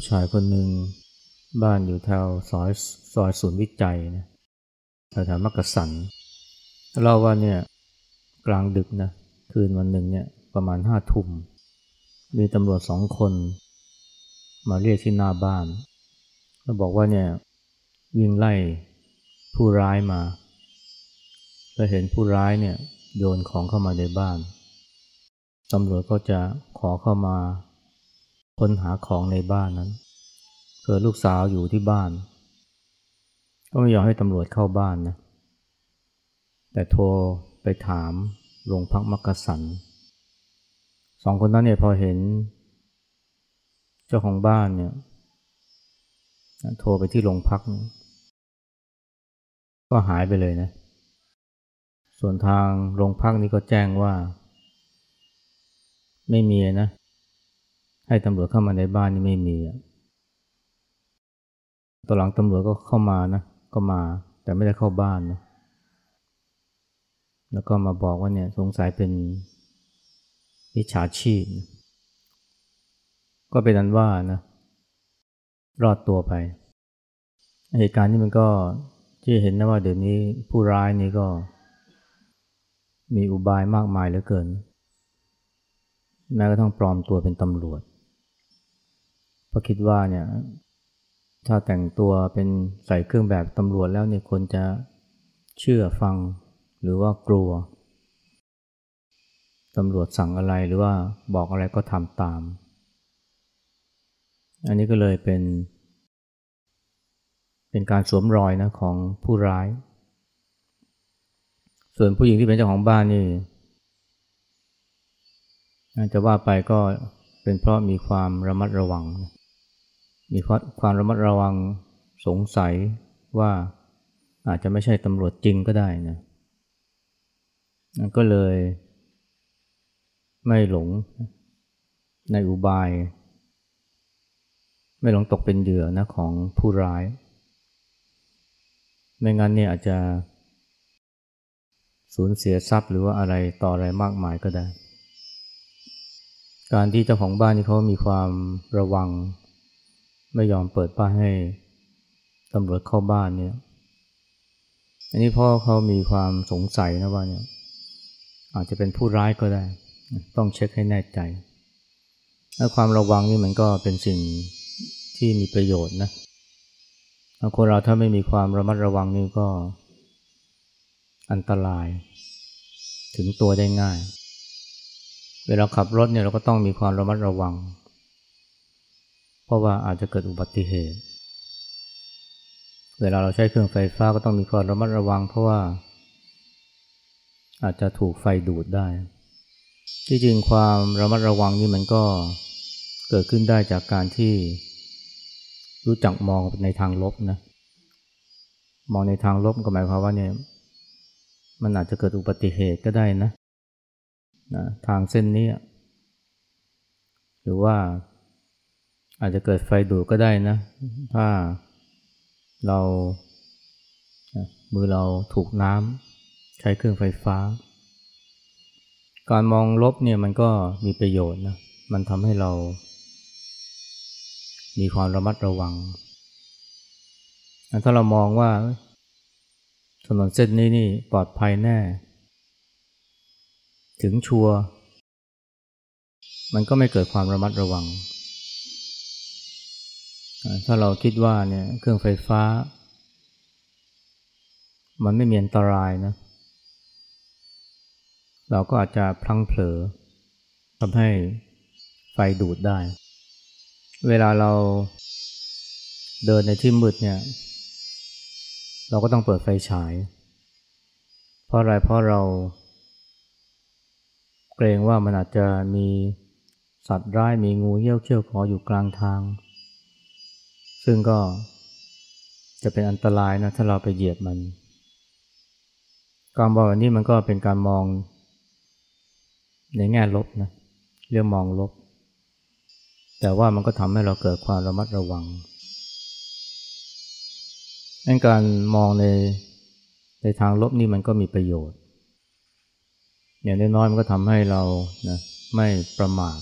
ผู้ชายคนหนึ่งบ้านอยู่แถวซอยซอยศูนย์วิจัยนะแถวแถวมักกะสันเล่าว่าเนี่ยกลางดึกนะคืนวันหนึ่งเนี่ยประมาณห้าทุ่มมีตำรวจสองคน มาเรียกที่หน้าบ้านแล้วบอกว่าเนี่ยวิ่งไล่ผู้ร้ายมาแล้วเห็นผู้ร้ายเนี่ยโยนของเข้ามาในบ้านตำรวจก็จะขอเข้ามา ค้นหาของในบ้านนั้นเกิดลูกสาวอยู่ที่บ้าน ก็ไม่ยอมให้ตำรวจเข้าบ้านนะแต่โทรไปถามโรงพักมักกะสันสองคนนั้นเนี่ยพอเห็น เจ้าของบ้านเนี่ยโทรไปที่โรงพักก็หายไปเลยนะ ส่วนทางโรงพักนี่ก็แจ้งว่า ไม่มีนะ ให้ตำรวจเข้ามาในบ้านนี่ไม่มีตอนหลังตำรวจก็เข้ามานะ ก็มา แต่ไม่ได้เข้าบ้านนะ แล้วก็มาบอกว่าเนี่ยสงสัยเป็นวิชาชีพ ก็เป็นนั้นว่านะ รอดตัวไป เหตุการณ์นี้มันก็ที่เห็นนะว่าเดี๋ยวนี้ผู้ร้ายนี่ก็ มีอุบายมากมายเหลือเกินแม้กระทั่งปลอมตัวเป็นตำรวจ ราะคิดว่าเนี่ย ถ้าแต่งตัวเป็นใส่เครื่องแบบตำรวจแล้วเนี่ยคนจะเชื่อฟังหรือว่ากลัวตำรวจสั่งอะไรหรือว่าบอกอะไรก็ทำตาม อันนี้ก็เลยเป็น เป็นการสวมรอยนะของผู้ร้าย ส่วนผู้หญิงที่เป็นเจ้าของบ้านนี่จะว่าไปก็เป็นเพราะมีความระมัดระวังนะ มีความระมัดระวังสงสัยว่าอาจจะไม่ใช่ตำรวจจริงก็ได้นะก็เลยไม่หลงในอุบาย ไม่หลงตกเป็นเหยื่อนะของผู้ร้าย ไม่งั้นเนี่ยอาจจะสูญเสียทรัพย์หรือว่าอะไรต่ออะไรมากมายก็ได้ การที่เจ้าของบ้านนี่เขามีความระวัง ไม่ยอมเปิดบ้านให้ตำรวจเข้าบ้านเนี่ย อันนี้พ่อเขามีความสงสัยนะว่าเนี่ย อาจจะเป็นผู้ร้ายก็ได้ ต้องเช็คให้แน่ใจและความระวังนี่มันก็เป็นสิ่งที่มีประโยชน์นะคนเราถ้าไม่มีความระมัดระวังนี่ก็อันตราย ถึงตัวได้ง่าย เวลาขับรถเนี่ยเราก็ต้องมีความระมัดระวัง เพราะว่าอาจจะเกิดอุบัติเหตุ เวลาเราใช้เครื่องไฟฟ้าก็ต้องมีความระมัดระวัง เพราะว่า อาจจะถูกไฟดูดได้ ที่จริงความระมัดระวังนี่มันก็เกิดขึ้นได้จากการที่รู้จักมองในทางลบนะ มองในทางลบก็หมายความว่าเนี่ยมันอาจจะเกิดอุบัติเหตุก็ได้นะนะ ทางเส้นนี้ หรือว่า อาจจะเกิดไฟดูดก็ได้นะ ถ้าเรามือเราถูกน้ำใช้เครื่องไฟฟ้า การมองลบเนี่ยมันก็มีประโยชน์นะ มันทำให้เรา มีความระมัดระวัง ถ้าเรามองว่าถนนเส้นนี้นี่ปลอดภัยแน่ ถึงชัวร์มันก็ไม่เกิดความระมัดระวัง ถ้าเราคิดว่าเนี่ยเครื่องไฟฟ้า มันไม่มีอันตรายนะ เราก็อาจจะพลังเผลอทำให้ไฟดูดได้ เวลาเราเดินในที่มืดเนี่ย เราก็ต้องเปิดไฟฉาย เพราะอะไรเพราะเราเกรงว่ามันอาจจะมีสัตว์ร้ายมีงูเยี่ยวเขี้ยวขออยู่กลางทาง ซึ่งก็จะเป็นอันตรายนะถ้าเราไปเหยียบมัน การมองแบบนี้มันก็เป็นการมองในแง่ลบนะเรื่องมองลบ แต่ว่ามันก็ทำให้เราเกิดความระมัดระวังดังการมองในในทางลบนี่มันก็มีประโยชน์ อย่างน้อยๆมันก็ทำให้เรานะไม่ประมาท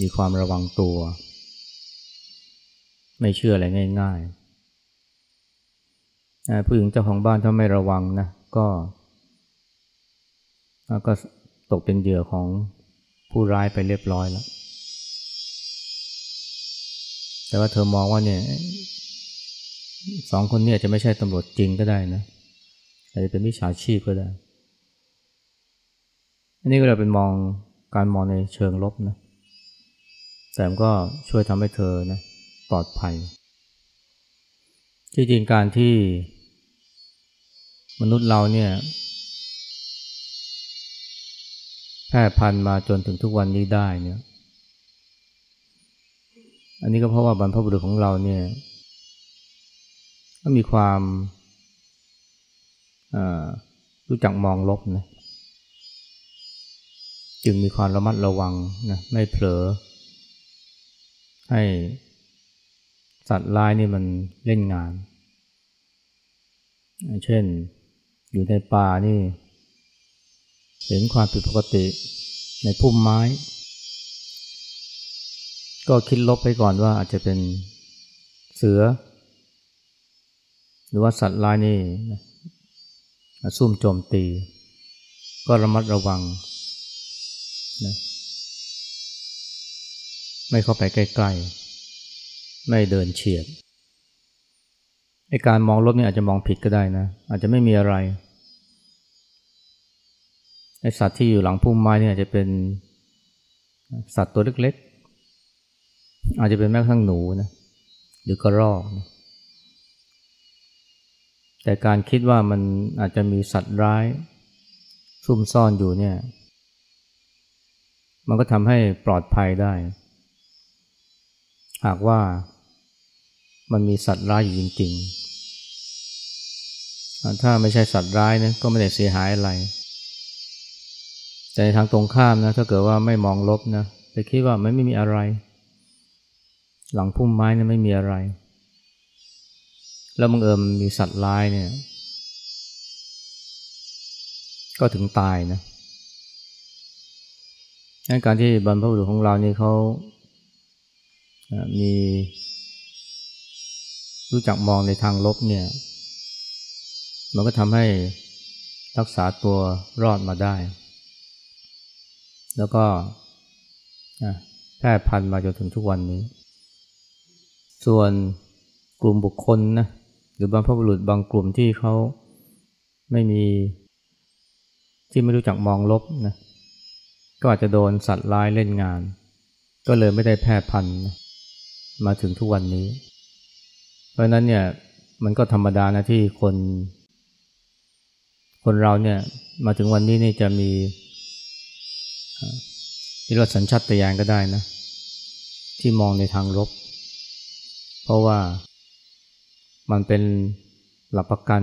มีความระวังตัว ไม่เชื่ออะไรง่ายๆผู้หญิงเจ้าของบ้านถ้าไม่ระวังนะก็ก็ตกเป็นเหยื่อของผู้ร้ายไปเรียบร้อยแล้ว แต่ว่าเธอมองว่าเนี่ยสองคนนี้จะไม่ใช่ตำรวจจริงก็ได้นะอาจจะเป็นวิชาชีพก็ได้ อันนี้ก็เลยเป็นมองการมองในเชิงลบนะ แต่ก็ช่วยทำให้เธอนะ ปลอดภัยที่จริงการที่มนุษย์เราเนี่ยแพร่พันธุ์มาจนถึงทุกวันนี้ได้เนี่ย อันนี้ก็เพราะว่าบรรพบุรุษของเราเนี่ยก็มีความรู้จักมองลบนะจึงมีความระมัดระวังนะไม่เผลอให้ สัตว์ร้ายนี่มันเล่นงาน เช่นอยู่ในป่านี่ เห็นความผิดปกติในพุ่มไม้ ก็คิดลบไปก่อนว่าอาจจะเป็นเสือ หรือว่าสัตว์ร้ายนี่ซุ่มโจมตี ก็ระมัดระวังนะไม่เข้าไปใกล้ ๆ ไม่เดินเฉียดไอการมองลบนี่อาจจะมองผิดก็ได้นะ อาจจะไม่มีอะไรไอสัตว์ที่อยู่หลังพุ่มไม้นี่อาจจะเป็นสัตว์ตัวเล็กๆ อาจจะเป็นแม้กระทั่งหนูนะหรือกระรอกนะแต่การคิดว่ามันอาจจะมีสัตว์ร้ายซุ่มซ่อนอยู่เนี่ย มันก็ทำให้ปลอดภัยได้ หากว่า มันมีสัตว์ร้ายอยู่จริงๆ ถ้าไม่ใช่สัตว์ร้ายนะก็ไม่ได้เสียหายอะไร แต่ทางตรงข้ามนะถ้าเกิดว่าไม่มองลบนะจะคิดว่ามันไม่มีอะไร หลังพุ่มไม้นะไม่มีอะไร แล้วบังเอิญมีสัตว์ร้ายเนี่ย ก็ถึงตายนะการที่บรรพบุรุษของเรานี่เขามี รู้จักมองในทางลบเนี่ย มันก็ทำให้รักษาตัวรอดมาได้ แล้วก็แพร่พันธุ์มาจนถึงทุกวันนี้ ส่วนกลุ่มบุคคลนะหรือบางพบุรุษบางกลุ่มที่เขาไม่มี ที่ไม่รู้จักมองลบนะก็อาจจะโดนสัตว์ร้ายเล่นงาน ก็เลยไม่ได้แพร่พันธุ์มาถึงทุกวันนี้ ราะนั้นเนี่ยมันก็ธรรมดานะที่คน คนเราเนี่ยมาถึงวันนี้นี่จะมีที่เราสัญชาตญาณก็ได้นะ ที่มองในทางลบ เพราะว่ามันเป็นหลักประกัน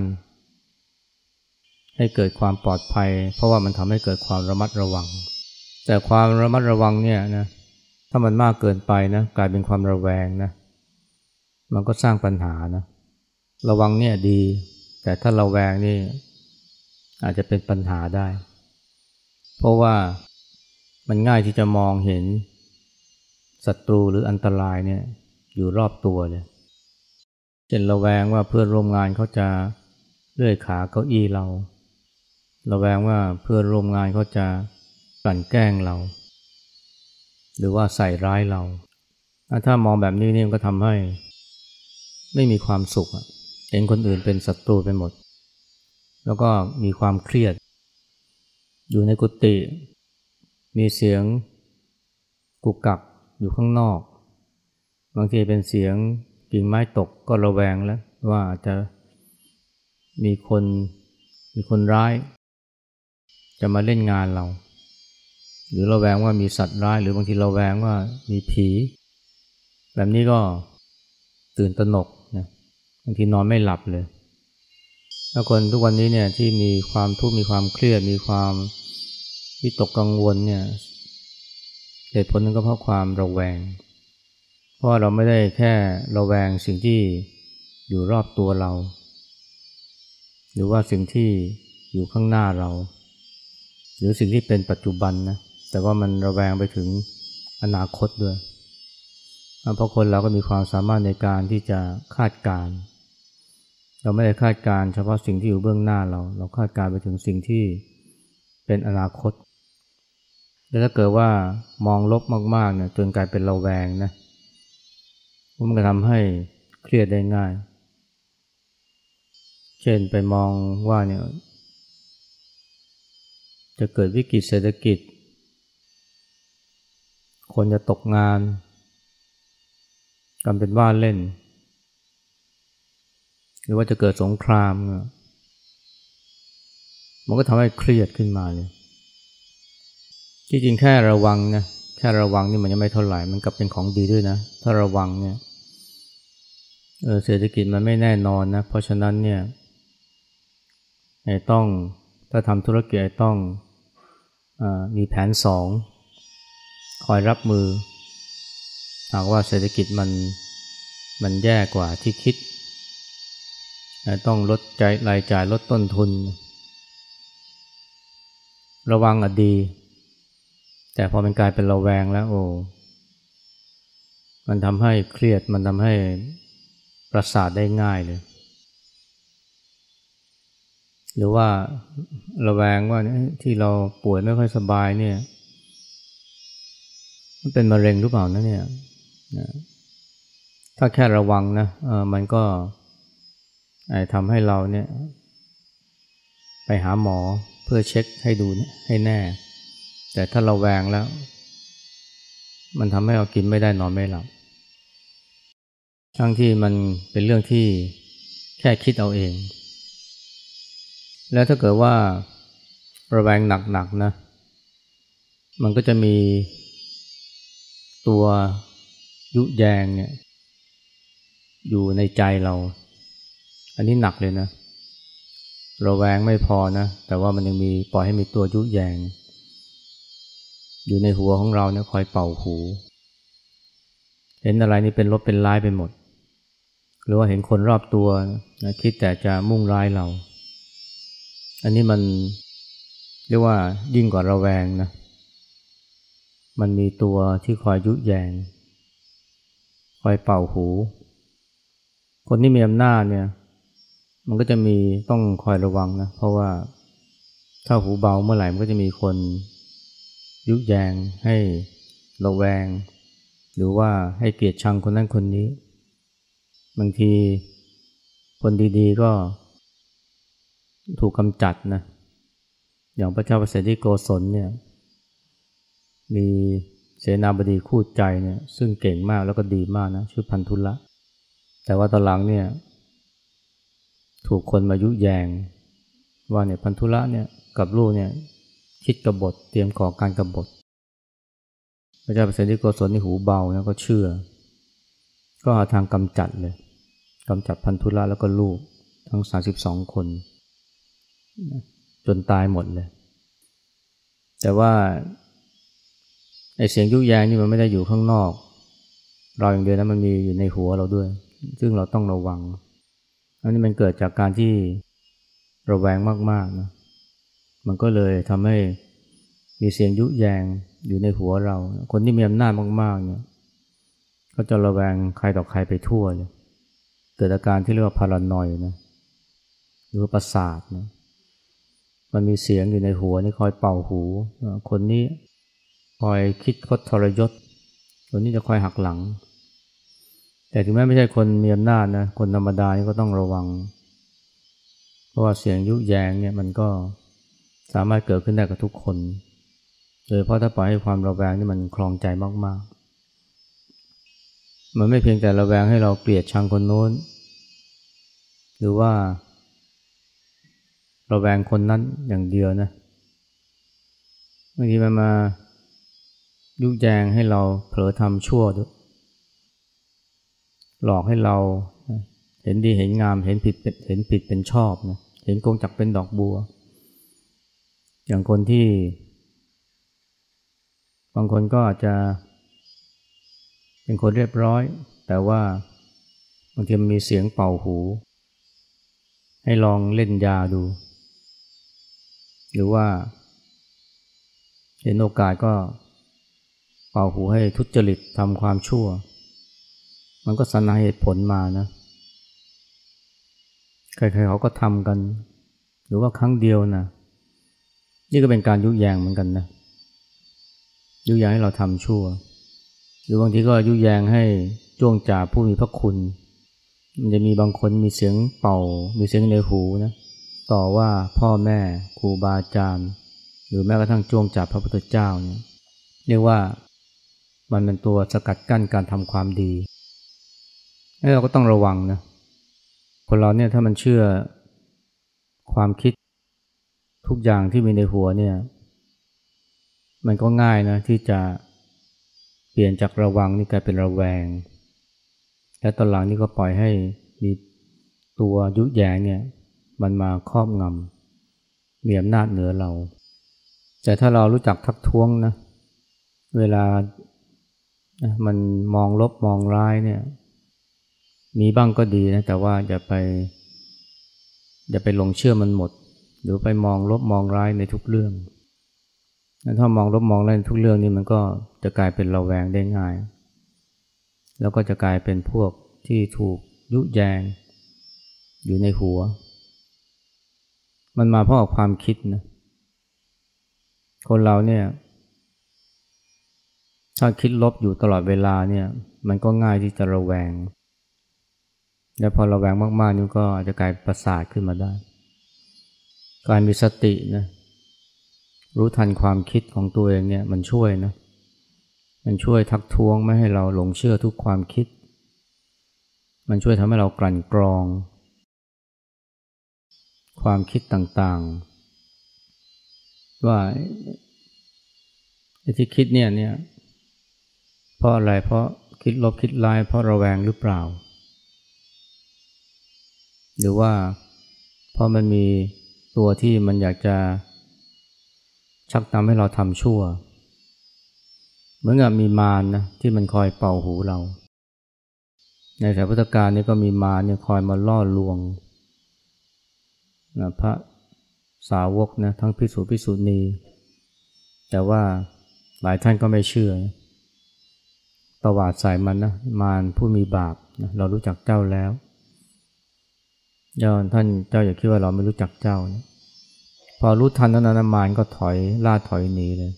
ให้เกิดความปลอดภัย เพราะว่ามันทำให้เกิดความระมัดระวัง แต่ความระมัดระวังเนี่ยนะถ้ามันมากเกินไปนะกลายเป็นความระแวงนะ มันก็สร้างปัญหานะ ระวังเนี่ยดี แต่ถ้าระแวงนี่อาจจะเป็นปัญหาได้ เพราะว่ามันง่ายที่จะมองเห็นศัตรูหรืออันตรายเนี่ยอยู่รอบตัวเลยเช่นระแวงว่าเพื่อนร่วมงานเขาจะเลื่อยขาเก้าอี้เรา ระแวงว่าเพื่อนร่วมงานเขาจะกลั่นแกล้งเรา หรือว่าใส่ร้ายเรา ถ้ามองแบบนี้นี่ก็ทำให้ ไม่มีความสุขเห็นคนอื่นเป็นศัตรูไปหมด แล้วก็มีความเครียด อยู่ในกุฏิมีเสียงกุกกักอยู่ข้างนอก บางทีเป็นเสียงกิ่งไม้ตกก็ระแวงแล้ว ว่าจะมีคนมีคนร้าย จะมาเล่นงานเรา หรือระแวงว่ามีสัตว์ร้าย หรือบางทีระแวงว่ามีผี แบบนี้ก็ตื่นตระหนก บางทีนอนไม่หลับเลย แล้วคนทุกวันนี้เนี่ยที่มีความทุกข์มีความเครียดมีความวิตกกังวลเนี่ยเหตุผลนึงก็เพราะความระแวง เพราะเราไม่ได้แค่ระแวงสิ่งที่อยู่รอบตัวเรา หรือว่าสิ่งที่อยู่ข้างหน้าเรา หรือสิ่งที่เป็นปัจจุบันนะแต่ว่ามันระแวงไปถึงอนาคตด้วย เพราะคนเราก็มีความสามารถในการที่จะคาดการณ์ เราไม่ได้คาดการเฉพาะสิ่งที่อยู่เบื้องหน้าเรา เราคาดการไปถึงสิ่งที่เป็นอนาคต แล้วถ้าเกิดว่ามองลบมากๆเนี่ยจนกลายเป็นเราแวงนะมันก็ทำให้เครียดได้ง่าย เช่นไปมองว่าเนี่ยจะเกิดวิกฤตเศรษฐกิจ คนจะตกงานกันเป็นว่าเล่น หรือว่าจะเกิดสงคราม มันก็ทำให้เครียดขึ้นมาเลยที่จริงแค่ระวังนะแค่ระวังนี่มันยังไม่เท่าไหร่มันกลับเป็นของดีด้วยนะ ถ้าระวังเนี่ยเออเศรษฐกิจมันไม่แน่นอนนะ เพราะฉะนั้นเนี่ยไอ้ต้องถ้าทำธุรกิจไอ้ต้องอมีแผนสองคอยรับมือ หากว่าเศรษฐกิจมันมันแย่กว่าที่คิด ต้องลดใจรายจ่ายลดต้นทุน ระวังอดี แต่พอมันกลายเป็นระแวงแล้วโอ้มันทำให้เครียดมันทำให้ประสาทได้ง่ายเลย หรือว่าระแวงว่าที่เราป่วยไม่ค่อยสบายเนี่ย มันเป็นมะเร็งหรือเปล่านะเนี่ยถ้าแค่ระวังนะมันก็ ทำให้เราเนี่ยไปหาหมอเพื่อเช็คให้ดูให้แน่ แต่ถ้าเราแวงแล้ว มันทำให้เรากินไม่ได้นอนไม่หลับ ทั้งที่มันเป็นเรื่องที่แค่คิดเอาเอง แล้วถ้าเกิดว่าระแวงหนักๆนะ มันก็จะมีตัวยุแยงเนี่ยอยู่ในใจเรา อันนี้หนักเลยนะเราแวงไม่พอนะ แต่ว่ามันยังมีปล่อยให้มีตัวยุแยง อยู่ในหัวของเราเนี่ยคอยเป่าหู เห็นอะไรนี่เป็นลบเป็นร้ายไปหมด หรือว่าเห็นคนรอบตัวนะคิดแต่จะมุ่งร้ายเรา อันนี้มันเรียกว่ายิ่งกว่าระแวงนะ มันมีตัวที่คอยยุแยง คอยเป่าหู คนที่มีอำนาจเนี่ย มันก็จะมีต้องคอยระวังนะ เพราะว่าถ้าหูเบาเมื่อไหร่มันก็จะมีคนยุแยงให้ระแวง หรือว่าให้เกลียรติชังคนนั้นคนนี้ บางทีคนดีๆก็ถูกกำจัดนะ อย่างพระเจ้าประเสริฐโกศลเนี่ย มีเสนาบดีคู่ใจเนี่ย ซึ่งเก่งมากแล้วก็ดีมากนะชื่อพันธุละ แต่ว่าตอนหลังเนี่ย ถูกคนมายุแยง ว่าเนี่ยพันธุระเนี่ยกับลูกเนี่ยคิดกบฏเตรียมก่อการกบฏพระเจ้าเปรตที่โกศลนี่หูเบานะก็เชื่อ ก็หาทางกำจัดเลยกำจัดพันธุระแล้วก็ลูกทั้งสาสิบสองคน จนตายหมดเลย แต่ว่าไอเสียงยุแยงนี่มันไม่ได้อยู่ข้างนอก เราอย่างเดียวนะมันมีอยู่ในหัวเราด้วย ซึ่งเราต้องระวัง อันนี้มันเกิดจากการที่ระแวงมากๆนะมันก็เลยทำให้มีเสียงยุแยงอยู่ในหัวเรา คนที่มีอำนาจมาก ๆ เนี่ย ก็จะระแวงใครต่อใครไปทั่วเลยเกิดอาการที่เรียกว่าพารานอยนะหรือประสาทนะมันมีเสียงอยู่ในหัวนี่คอยเป่าหู คนนี้คอยคิดคดทรยศคนนี้จะคอยหักหลัง แต่ถึงแม้ไม่ใช่คนมีอำนาจนะคนธรรมดานี่ก็ต้องระวัง เพราะว่าเสียงยุแยงเนี่ยมันก็สามารถเกิดขึ้นได้กับทุกคน โดยเพราะถ้าปล่อยให้ความระแวงนี่มันคลองใจมากๆ มันไม่เพียงแต่ระแวงให้เราเกลียดชังคนโน้น หรือว่า ระแวงคนนั้นอย่างเดียวนะบางทีมันมายุแยงให้เราเผลอทำชั่วด้วย หลอกให้เราเห็นดีเห็นงามเห็นผิดเห็นผิดเป็นชอบนะเห็นกงจักเป็นดอกบัว อย่างคนที่ บางคนก็อาจจะ เป็นคนเรียบร้อย แต่ว่าบางทีมีเสียงเป่าหู ให้ลองเล่นยาดู หรือว่า เห็นโอกาสก็เป่าหูให้ทุจริตทำความชั่ว มันก็สรรหาเหตุผลมานะ ใครๆเขาก็ทำกัน หรือว่าครั้งเดียวนะ นี่ก็เป็นการยุแยงเหมือนกันนะยุแยงให้เราทำชั่ว หรือบางทีก็ยุแยงให้จ้วงจ่าผู้มีพระคุณ มันจะมีบางคนมีเสียงเป่า มีเสียงในหูนะ ต่อว่าพ่อแม่ครูบาอาจารย์หรือแม้กระทั่งจ้วงจ่าพระพุทธเจ้าเนี่ยเรียกว่ามันเป็นตัวสกัดกั้นการทำความดี เราก็ต้องระวังนะ คนเราเนี่ยถ้ามันเชื่อความคิดทุกอย่างที่มีในหัวเนี่ย มันก็ง่ายนะที่จะเปลี่ยนจากระวังนี่กลายเป็นระแวง และตอนหลังนี่ก็ปล่อยให้มีตัวยุแยงเนี่ย มันมาครอบงำมีอำนาจเหนือเรา แต่ถ้าเรารู้จักทักท้วงนะ เวลามันมองลบมองร้ายเนี่ย มีบ้างก็ดีนะ แต่ว่าอย่าไป อย่าไปหลงเชื่อมันหมด หรือไปมองลบมองร้ายในทุกเรื่อง ถ้ามองลบมองร้ายในทุกเรื่องนี่มันก็จะกลายเป็นระแวงได้ง่าย แล้วก็จะกลายเป็นพวกที่ถูกยุแยง อยู่ในหัว มันมาเพราะความคิดนะ คนเราเนี่ย ถ้าคิดลบอยู่ตลอดเวลาเนี่ย มันก็ง่ายที่จะระแวง และพอระแวงมากๆนี่ก็อาจจะกลายประสาทขึ้นมาได้ การมีสตินะรู้ทันความคิดของตัวเองเนี่ยมันช่วยนะมันช่วยทักท้วงไม่ให้เราหลงเชื่อทุกความคิด มันช่วยทำให้เรากลั่นกรอง ความคิดต่างๆ ว่าที่คิดเนี่ยเนี่ยเพราะอะไรเพราะคิดลบคิดร้ายเพราะระแวงหรือเปล่า หรือว่าเพราะมันมีตัวที่มันอยากจะชักนำให้เราทำชั่ว เหมือนกับมีมารนนะที่มันคอยเป่าหูเรา ในสายพุทธการนี่ก็มีมารเนี่ยคอยมาล่อลวงนะพระสาวกนะทั้งพิสุพิสุณีแต่ว่าหลายท่านก็ไม่เชื่อ ประวัติสายมันนะมารผู้มีบาปนะเรารู้จักเจ้าแล้ว ย้อนท่านเจ้าอย่าคิดว่าเราไม่รู้จักเจ้านะพอรู้ทันนั้นนะมารก็ถอยล่าถอยหนีเลย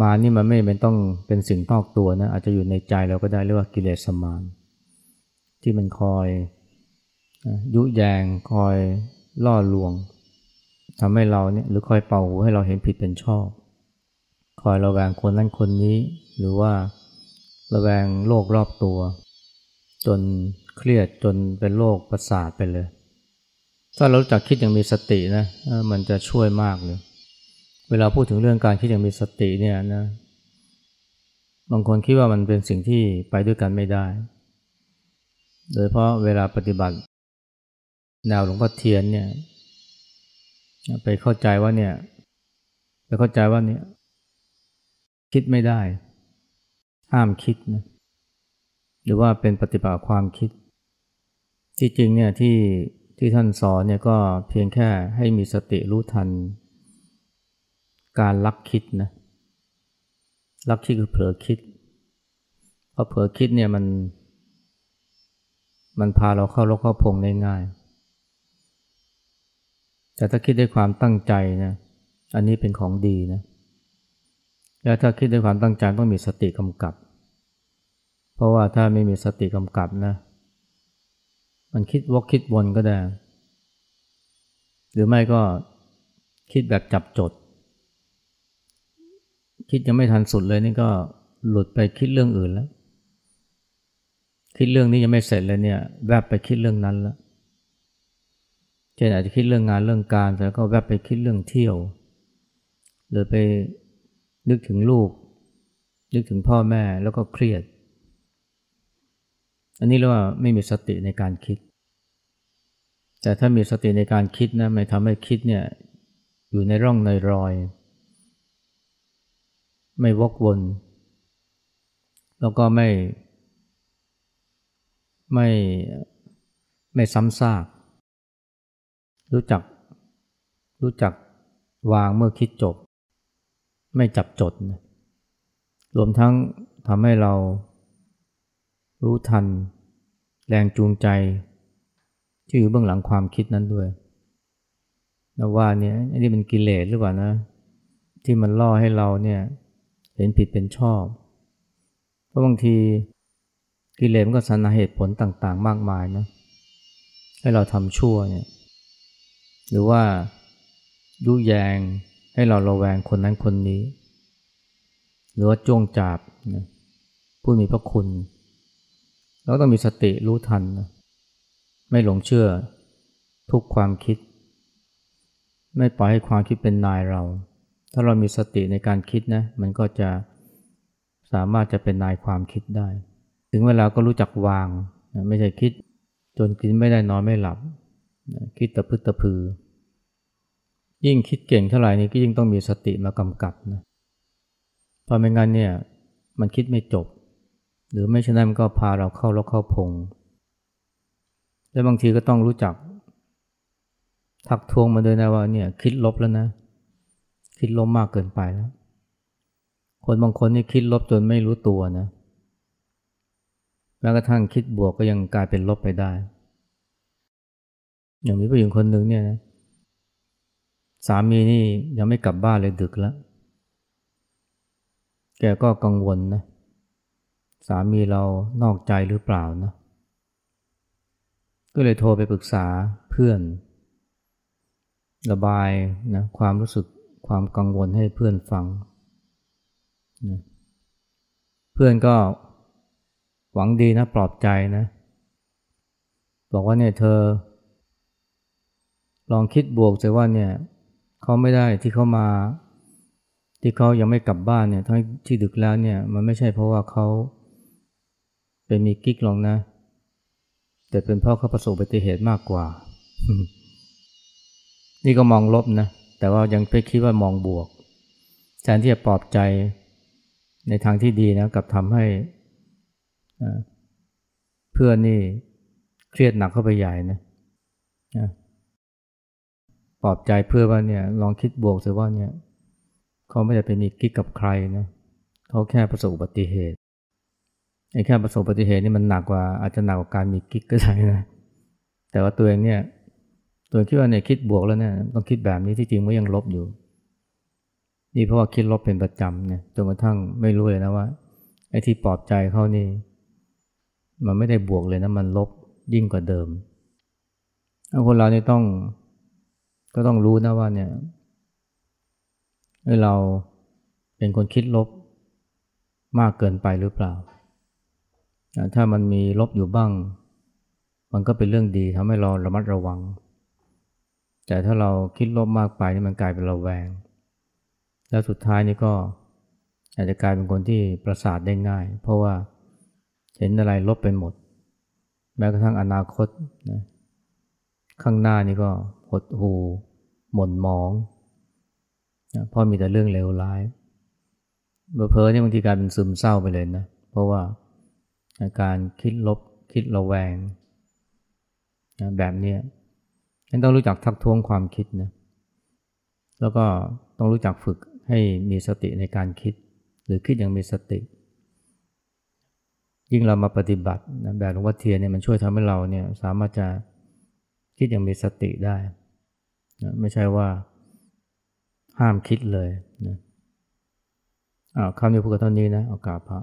มานี่มันไม่เป็นต้องเป็นสิ่งนอกตัวนะอาจจะอยู่ในใจเราก็ได้เรียกว่ากิเลสมารที่มันคอยยุแยงคอยล่อลวงทำให้เราเนี่ยหรือคอยเป่าหูให้เราเห็นผิดเป็นชอบ คอยระแวงคนนั้นคนนี้ หรือว่าระแวงโลกรอบตัว จน เครียดจนเป็นโรคประสาทไปเลย ถ้าเราจักคิดอย่างมีสตินะมันจะช่วยมากเลย เวลาพูดถึงเรื่องการคิดอย่างมีสติเนี่ยนะบางคนคิดว่ามันเป็นสิ่งที่ไปด้วยกันไม่ได้ โดยเพราะเวลาปฏิบัติ แนวหลวงพ่อเทียนเนี่ยไปเข้าใจว่าเนี่ยไปเข้าใจว่าเนี่ยคิดไม่ได้ ห้ามคิดนะหรือว่าเป็นปฏิบัติความคิด ที่จริงเนี่ยที่ที่ท่านสอนเนี่ยก็เพียงแค่ให้มีสติรู้ทัน การลักคิดนะลักคิดคือเผลอคิดเพราะเผลอคิดเนี่ยมันมันพาเราเข้าลกเข้าพงได้ง่าย แต่ถ้าคิดด้วยความตั้งใจนะ อันนี้เป็นของดีนะ แล้วถ้าคิดด้วยความตั้งใจต้องมีสติกำกับ เพราะว่าถ้าไม่มีสติกำกับนะ มันคิดวกคิดวนก็ได้ หรือไม่ก็คิดแบบจับจด คิดยังไม่ทันสุดเลยนี่ก็หลุดไปคิดเรื่องอื่นแล้ว คิดเรื่องนี้ยังไม่เสร็จเลยเนี่ย แวบไปคิดเรื่องนั้นแล้วเช่นอาจจะคิดเรื่องงานเรื่องการแต่ก็แวบไปคิดเรื่องเที่ยว หรือไปนึกถึงลูก นึกถึงพ่อแม่แล้วก็เครียด อันนี้เรียกว่าไม่มีสติในการคิด แต่ถ้ามีสติในการคิดนะไม่ทำให้คิดเนี่ยอยู่ในร่องในรอย ไม่วกวน แล้วก็ไม่ไม่ไม่ซ้ำซาก รู้จักรู้จักวางเมื่อคิดจบ ไม่จับจดนะรวมทั้งทำให้เรา รู้ทัน แรงจูงใจ ที่อยู่เบื้องหลังความคิดนั้นด้วยนะว่าเนี่ยอันนี้เป็นกิเลสหรือเปล่านะ ที่มันล่อให้เราเนี่ยเห็นผิดเป็นชอบ เพราะบางทีกิเลสมันก็สรรหาเหตุผลต่างๆ มากมายนะให้เราทำชั่วเนี่ยหรือว่ายุแยงให้เราระแวงคนนั้นคนนี้ หรือว่าจ้วงจับนะผู้มีพระคุณ เราต้องมีสติรู้ทันนะไม่หลงเชื่อทุกความคิด ไม่ปล่อยให้ความคิดเป็นนายเรา ถ้าเรามีสติในการคิดนะมันก็จะสามารถจะเป็นนายความคิดได้ ถึงเวลาก็รู้จักวางนะไม่ใช่คิด จนกินไม่ได้นอนไม่หลับนะคิดตะพึตะพือ ยิ่งคิดเก่งเท่าไหร่นี่ก็ยิ่งต้องมีสติมากำกับนะเพราะไม่งั้นเนี่ยมันคิดไม่จบ หรือไม่ฉะนั้นมันก็พาเราเข้าแล้วเข้าพง และบางทีก็ต้องรู้จัก ทักท้วงมาด้วยนะว่าเนี่ยคิดลบแล้วนะ คิดลบมากเกินไปแล้ว คนบางคนนี่คิดลบจนไม่รู้ตัวนะแม้กระทั่งคิดบวกก็ยังกลายเป็นลบไปได้ อย่างมีผู้หญิงคนหนึ่งเนี่ยนะสามีนี่ยังไม่กลับบ้านเลยดึกแล้ว แกก็กังวลนะ สามีเรานอกใจหรือเปล่านะก็เลยโทรไปปรึกษาเพื่อน ระบายนะความรู้สึกความกังวลให้เพื่อนฟังนะเพื่อนก็หวังดีนะปลอบใจนะบอกว่าเนี่ยเธอ ลองคิดบวกใจว่าเนี่ยเขาไม่ได้ที่เขามา ที่เขายังไม่กลับบ้านเนี่ยทั้งที่ดึกแล้วเนี่ยมันไม่ใช่เพราะว่าเขา เป็นมีกิ๊กหรอกนะ แต่เป็นเพราะเขาประสบอุบัติเหตุมากกว่า นี่ก็มองลบนะ แต่ว่ายังไปคิดว่ามองบวกแทนที่จะปลอบใจในทางที่ดีนะกับทำให้เพื่อนนี่เครียดหนักเข้าไปใหญ่นะปลอบใจเพื่อว่าเนี่ย ลองคิดบวกสิว่าเนี่ย เขาไม่ได้เป็นมีกิ๊กกับใครนะ เขาแค่ประสบอุบัติเหตุ ไอ้แค่ประสบอุบัติเหตุนี่มันหนักกว่าอาจจะหนักกว่าการมีกิ๊กก็ได้นะแต่ว่าตัวเองเนี่ยตัวคิดว่าเนี่ยคิดบวกแล้วเนี่ยต้องคิดแบบนี้ที่จริงมันยังลบอยู่ นี่เพราะว่าคิดลบเป็นประจำเนี่ยจนกระทั่งไม่รู้เลยนะว่าไอ้ที่ปลอบใจเขานี่ มันไม่ได้บวกเลยนะมันลบยิ่งกว่าเดิมคนเราเนี่ยต้องก็ต้องรู้นะว่าเนี่ยเราเป็นคนคิดลบมากเกินไปหรือเปล่า ถ้ามันมีลบอยู่บ้าง มันก็เป็นเรื่องดีทำให้เราระมัดระวัง แต่ถ้าเราคิดลบมากไปนี่มันกลายเป็นระแวง แล้วสุดท้ายนี่ก็อาจจะกลายเป็นคนที่ประสาทได้ง่าย เพราะว่าเห็นอะไรลบไปหมด แม้กระทั่งอนาคตนะข้างหน้านี่ก็หดหูหม่นมองนะเพราะมีแต่เรื่องเลวร้ายเบอเพอเนี่ยบางทีกลายเป็นซึมเศร้าไปเลยนะ เพราะว่า การคิดลบคิดระแวงนะแบบนี้ฉันต้องรู้จักทักท้วงความคิดนะแล้วก็ต้องรู้จักฝึกให้มีสติในการคิด หรือคิดอย่างมีสติ ยิ่งเรามาปฏิบัตินะแบบหลวงพ่อเทียนเนี่ยมันช่วยทำให้เราเนี่ยสามารถจะคิดอย่างมีสติได้นะไม่ใช่ว่าห้ามคิดเลยนะอ่าคำนี้พูดกันเท่านี้นะเอากาพระ